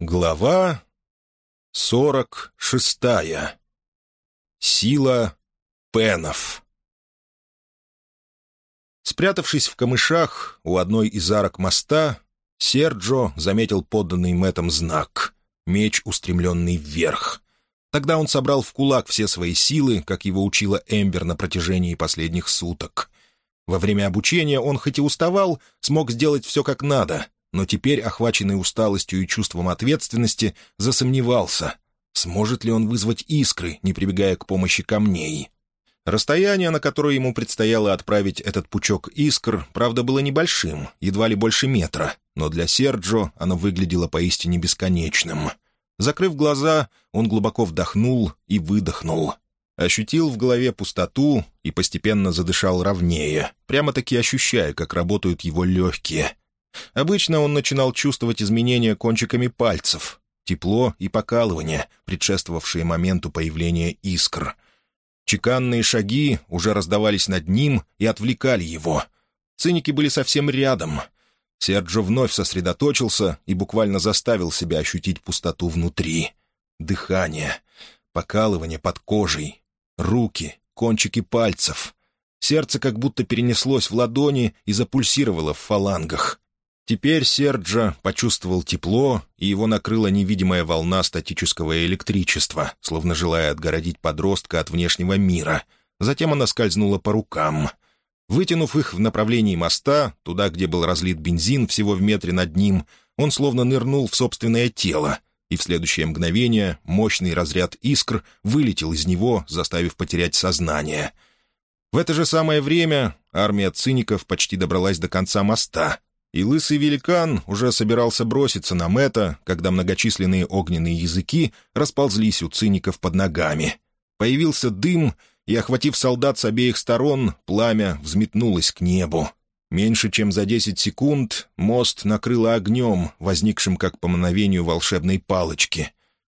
Глава сорок шестая. Сила пенов. Спрятавшись в камышах у одной из арок моста, Серджо заметил подданный Мэттом знак — меч, устремленный вверх. Тогда он собрал в кулак все свои силы, как его учила Эмбер на протяжении последних суток. Во время обучения он хоть и уставал, смог сделать все как надо — но теперь, охваченный усталостью и чувством ответственности, засомневался, сможет ли он вызвать искры, не прибегая к помощи камней. Расстояние, на которое ему предстояло отправить этот пучок искр, правда, было небольшим, едва ли больше метра, но для Серджо оно выглядело поистине бесконечным. Закрыв глаза, он глубоко вдохнул и выдохнул. Ощутил в голове пустоту и постепенно задышал ровнее, прямо-таки ощущая, как работают его легкие — Обычно он начинал чувствовать изменения кончиками пальцев, тепло и покалывание, предшествовавшие моменту появления искр. Чеканные шаги уже раздавались над ним и отвлекали его. Циники были совсем рядом. Серджо вновь сосредоточился и буквально заставил себя ощутить пустоту внутри. Дыхание, покалывание под кожей, руки, кончики пальцев. Сердце как будто перенеслось в ладони и запульсировало в фалангах. Теперь Серджа почувствовал тепло, и его накрыла невидимая волна статического электричества, словно желая отгородить подростка от внешнего мира. Затем она скользнула по рукам. Вытянув их в направлении моста, туда, где был разлит бензин всего в метре над ним, он словно нырнул в собственное тело, и в следующее мгновение мощный разряд искр вылетел из него, заставив потерять сознание. В это же самое время армия циников почти добралась до конца моста — и лысый великан уже собирался броситься на Мэтта, когда многочисленные огненные языки расползлись у циников под ногами. Появился дым, и, охватив солдат с обеих сторон, пламя взметнулось к небу. Меньше чем за десять секунд мост накрыло огнем, возникшим как по мановению волшебной палочки.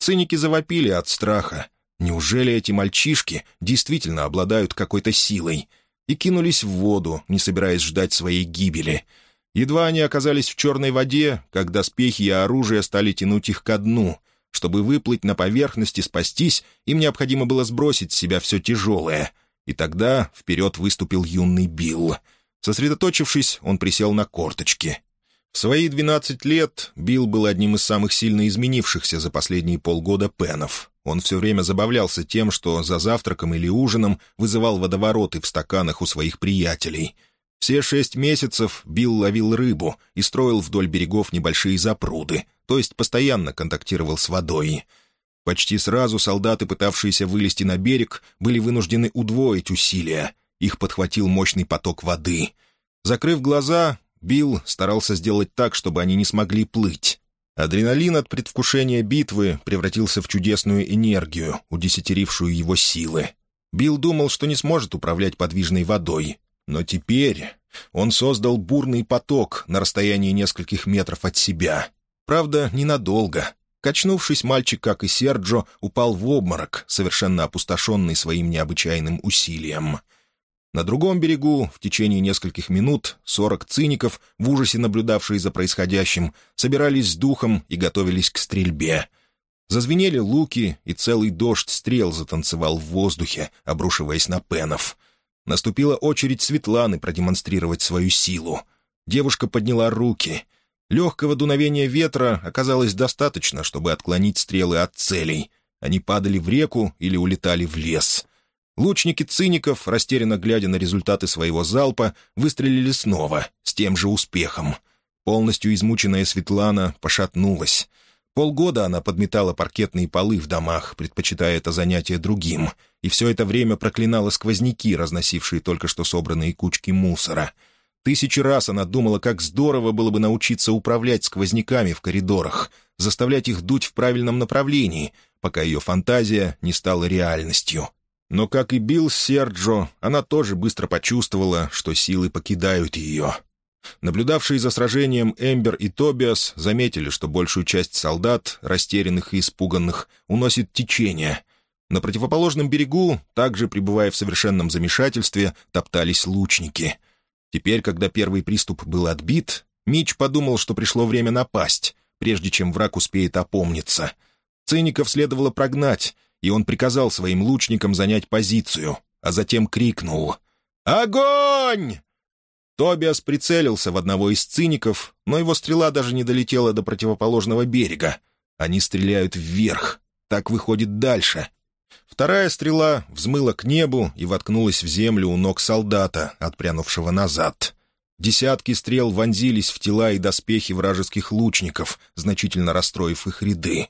Циники завопили от страха. Неужели эти мальчишки действительно обладают какой-то силой? И кинулись в воду, не собираясь ждать своей гибели — Едва они оказались в черной воде, как доспехи и оружие стали тянуть их ко дну. Чтобы выплыть на поверхность и спастись, им необходимо было сбросить с себя все тяжелое. И тогда вперед выступил юный Билл. Сосредоточившись, он присел на корточки. В свои двенадцать лет Билл был одним из самых сильно изменившихся за последние полгода пенов. Он все время забавлялся тем, что за завтраком или ужином вызывал водовороты в стаканах у своих приятелей — все шесть месяцев Билл ловил рыбу и строил вдоль берегов небольшие запруды, то есть постоянно контактировал с водой. Почти сразу солдаты, пытавшиеся вылезти на берег, были вынуждены удвоить усилия. Их подхватил мощный поток воды. Закрыв глаза, Билл старался сделать так, чтобы они не смогли плыть. Адреналин от предвкушения битвы превратился в чудесную энергию, удесятерившую его силы. Билл думал, что не сможет управлять подвижной водой, но теперь он создал бурный поток на расстоянии нескольких метров от себя. Правда, ненадолго. Качнувшись, мальчик, как и Серджо, упал в обморок, совершенно опустошенный своим необычайным усилием. На другом берегу в течение нескольких минут сорок циников, в ужасе наблюдавшие за происходящим, собирались с духом и готовились к стрельбе. Зазвенели луки, и целый дождь стрел затанцевал в воздухе, обрушиваясь на пенов — Наступила очередь Светланы продемонстрировать свою силу. Девушка подняла руки. Легкого дуновения ветра оказалось достаточно, чтобы отклонить стрелы от целей. Они падали в реку или улетали в лес. Лучники циников, растерянно глядя на результаты своего залпа, выстрелили снова, с тем же успехом. Полностью измученная Светлана пошатнулась. Полгода она подметала паркетные полы в домах, предпочитая это занятие другим, и все это время проклинала сквозняки, разносившие только что собранные кучки мусора. Тысячи раз она думала, как здорово было бы научиться управлять сквозняками в коридорах, заставлять их дуть в правильном направлении, пока ее фантазия не стала реальностью. Но, как и Билл Серджо, она тоже быстро почувствовала, что силы покидают ее — Наблюдавшие за сражением Эмбер и Тобиас заметили, что большую часть солдат, растерянных и испуганных, уносит течение. На противоположном берегу, также пребывая в совершенном замешательстве, топтались лучники. Теперь, когда первый приступ был отбит, Мич подумал, что пришло время напасть, прежде чем враг успеет опомниться. Циников следовало прогнать, и он приказал своим лучникам занять позицию, а затем крикнул «Огонь!». Тобиас прицелился в одного из циников, но его стрела даже не долетела до противоположного берега. Они стреляют вверх. Так выходит дальше. Вторая стрела взмыла к небу и воткнулась в землю у ног солдата, отпрянувшего назад. Десятки стрел вонзились в тела и доспехи вражеских лучников, значительно расстроив их ряды.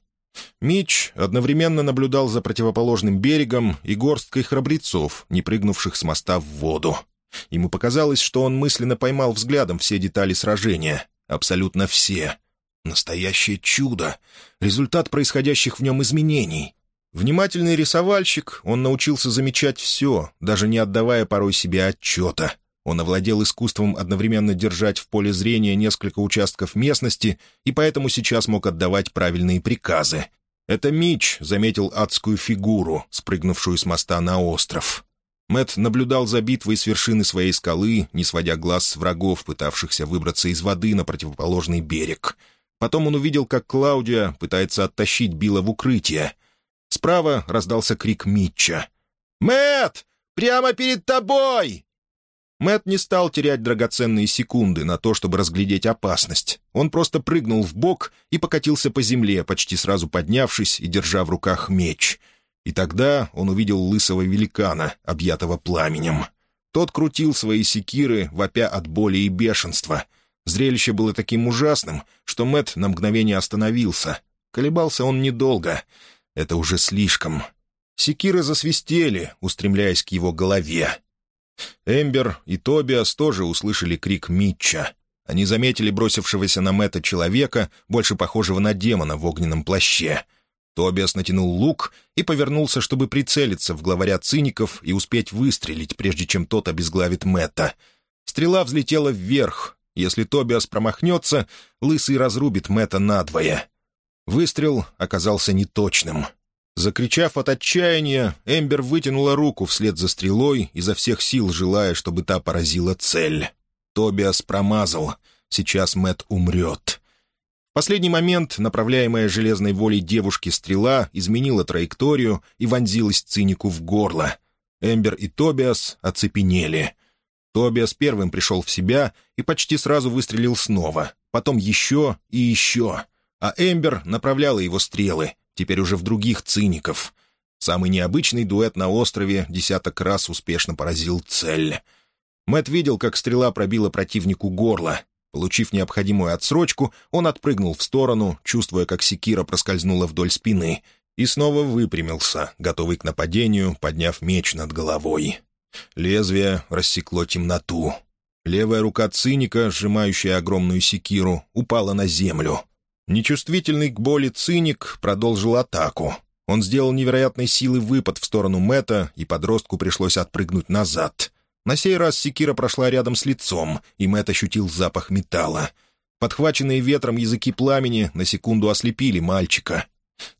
Мич одновременно наблюдал за противоположным берегом и горсткой храбрецов, не прыгнувших с моста в воду. Ему показалось, что он мысленно поймал взглядом все детали сражения. Абсолютно все. Настоящее чудо. Результат происходящих в нем изменений. Внимательный рисовальщик, он научился замечать все, даже не отдавая порой себе отчета. Он овладел искусством одновременно держать в поле зрения несколько участков местности и поэтому сейчас мог отдавать правильные приказы. Это Мич заметил адскую фигуру, спрыгнувшую с моста на остров. Мэт наблюдал за битвой с вершины своей скалы, не сводя глаз с врагов, пытавшихся выбраться из воды на противоположный берег. Потом он увидел, как Клаудия пытается оттащить Билла в укрытие. Справа раздался крик Митча. Мэт, Прямо перед тобой!» Мэт не стал терять драгоценные секунды на то, чтобы разглядеть опасность. Он просто прыгнул в бок и покатился по земле, почти сразу поднявшись и держа в руках меч. И тогда он увидел лысого великана, объятого пламенем. Тот крутил свои секиры, вопя от боли и бешенства. Зрелище было таким ужасным, что Мэт на мгновение остановился. Колебался он недолго. Это уже слишком. Секиры засвистели, устремляясь к его голове. Эмбер и Тобиас тоже услышали крик Митча. Они заметили бросившегося на Мэтта человека, больше похожего на демона в огненном плаще. Тобиас натянул лук и повернулся, чтобы прицелиться в главаря циников и успеть выстрелить, прежде чем тот обезглавит Мэтта. Стрела взлетела вверх. Если Тобиас промахнется, Лысый разрубит Мэтта надвое. Выстрел оказался неточным. Закричав от отчаяния, Эмбер вытянула руку вслед за стрелой, изо всех сил желая, чтобы та поразила цель. Тобиас промазал. Сейчас Мэт умрет. Последний момент, направляемая железной волей девушки стрела, изменила траекторию и вонзилась цинику в горло. Эмбер и Тобиас оцепенели. Тобиас первым пришел в себя и почти сразу выстрелил снова, потом еще и еще. А Эмбер направляла его стрелы, теперь уже в других циников. Самый необычный дуэт на острове десяток раз успешно поразил цель. Мэт видел, как стрела пробила противнику горло. Получив необходимую отсрочку, он отпрыгнул в сторону, чувствуя, как секира проскользнула вдоль спины, и снова выпрямился, готовый к нападению, подняв меч над головой. Лезвие рассекло темноту. Левая рука циника, сжимающая огромную секиру, упала на землю — Нечувствительный к боли циник продолжил атаку. Он сделал невероятной силы выпад в сторону Мэтта, и подростку пришлось отпрыгнуть назад. На сей раз секира прошла рядом с лицом, и Мэтт ощутил запах металла. Подхваченные ветром языки пламени на секунду ослепили мальчика.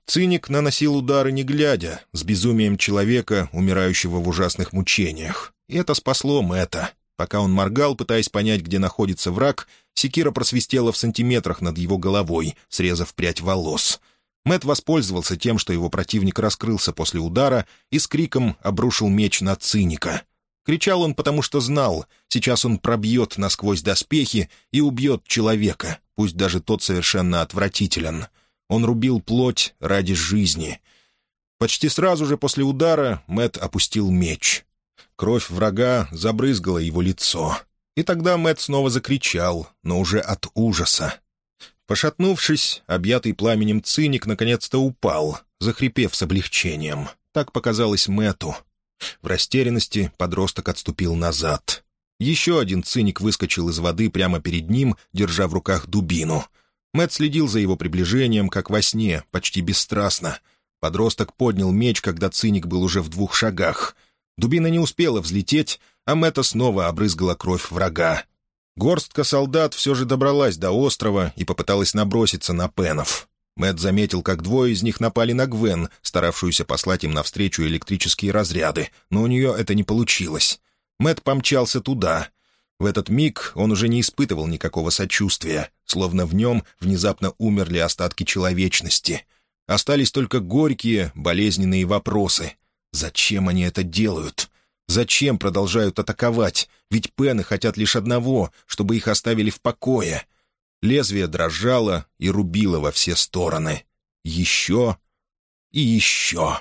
Циник наносил удары не глядя, с безумием человека, умирающего в ужасных мучениях. И это спасло Мэтта. Пока он моргал, пытаясь понять, где находится враг, секира просвистела в сантиметрах над его головой, срезав прядь волос. Мэт воспользовался тем, что его противник раскрылся после удара и с криком обрушил меч на циника. Кричал он, потому что знал, сейчас он пробьет насквозь доспехи и убьет человека, пусть даже тот совершенно отвратителен. Он рубил плоть ради жизни. Почти сразу же после удара Мэт опустил меч. Кровь врага забрызгала его лицо. И тогда Мэт снова закричал, но уже от ужаса. Пошатнувшись, объятый пламенем циник наконец-то упал, захрипев с облегчением. Так показалось Мэту. В растерянности подросток отступил назад. Еще один циник выскочил из воды прямо перед ним, держа в руках дубину. Мэт следил за его приближением, как во сне, почти бесстрастно. Подросток поднял меч, когда циник был уже в двух шагах. Дубина не успела взлететь, а Мэтта снова обрызгала кровь врага. Горстка солдат все же добралась до острова и попыталась наброситься на пенов. Мэт заметил, как двое из них напали на Гвен, старавшуюся послать им навстречу электрические разряды, но у нее это не получилось. Мэт помчался туда. В этот миг он уже не испытывал никакого сочувствия, словно в нем внезапно умерли остатки человечности. Остались только горькие, болезненные вопросы. Зачем они это делают? Зачем продолжают атаковать? Ведь пены хотят лишь одного, чтобы их оставили в покое. Лезвие дрожало и рубило во все стороны. Еще и еще.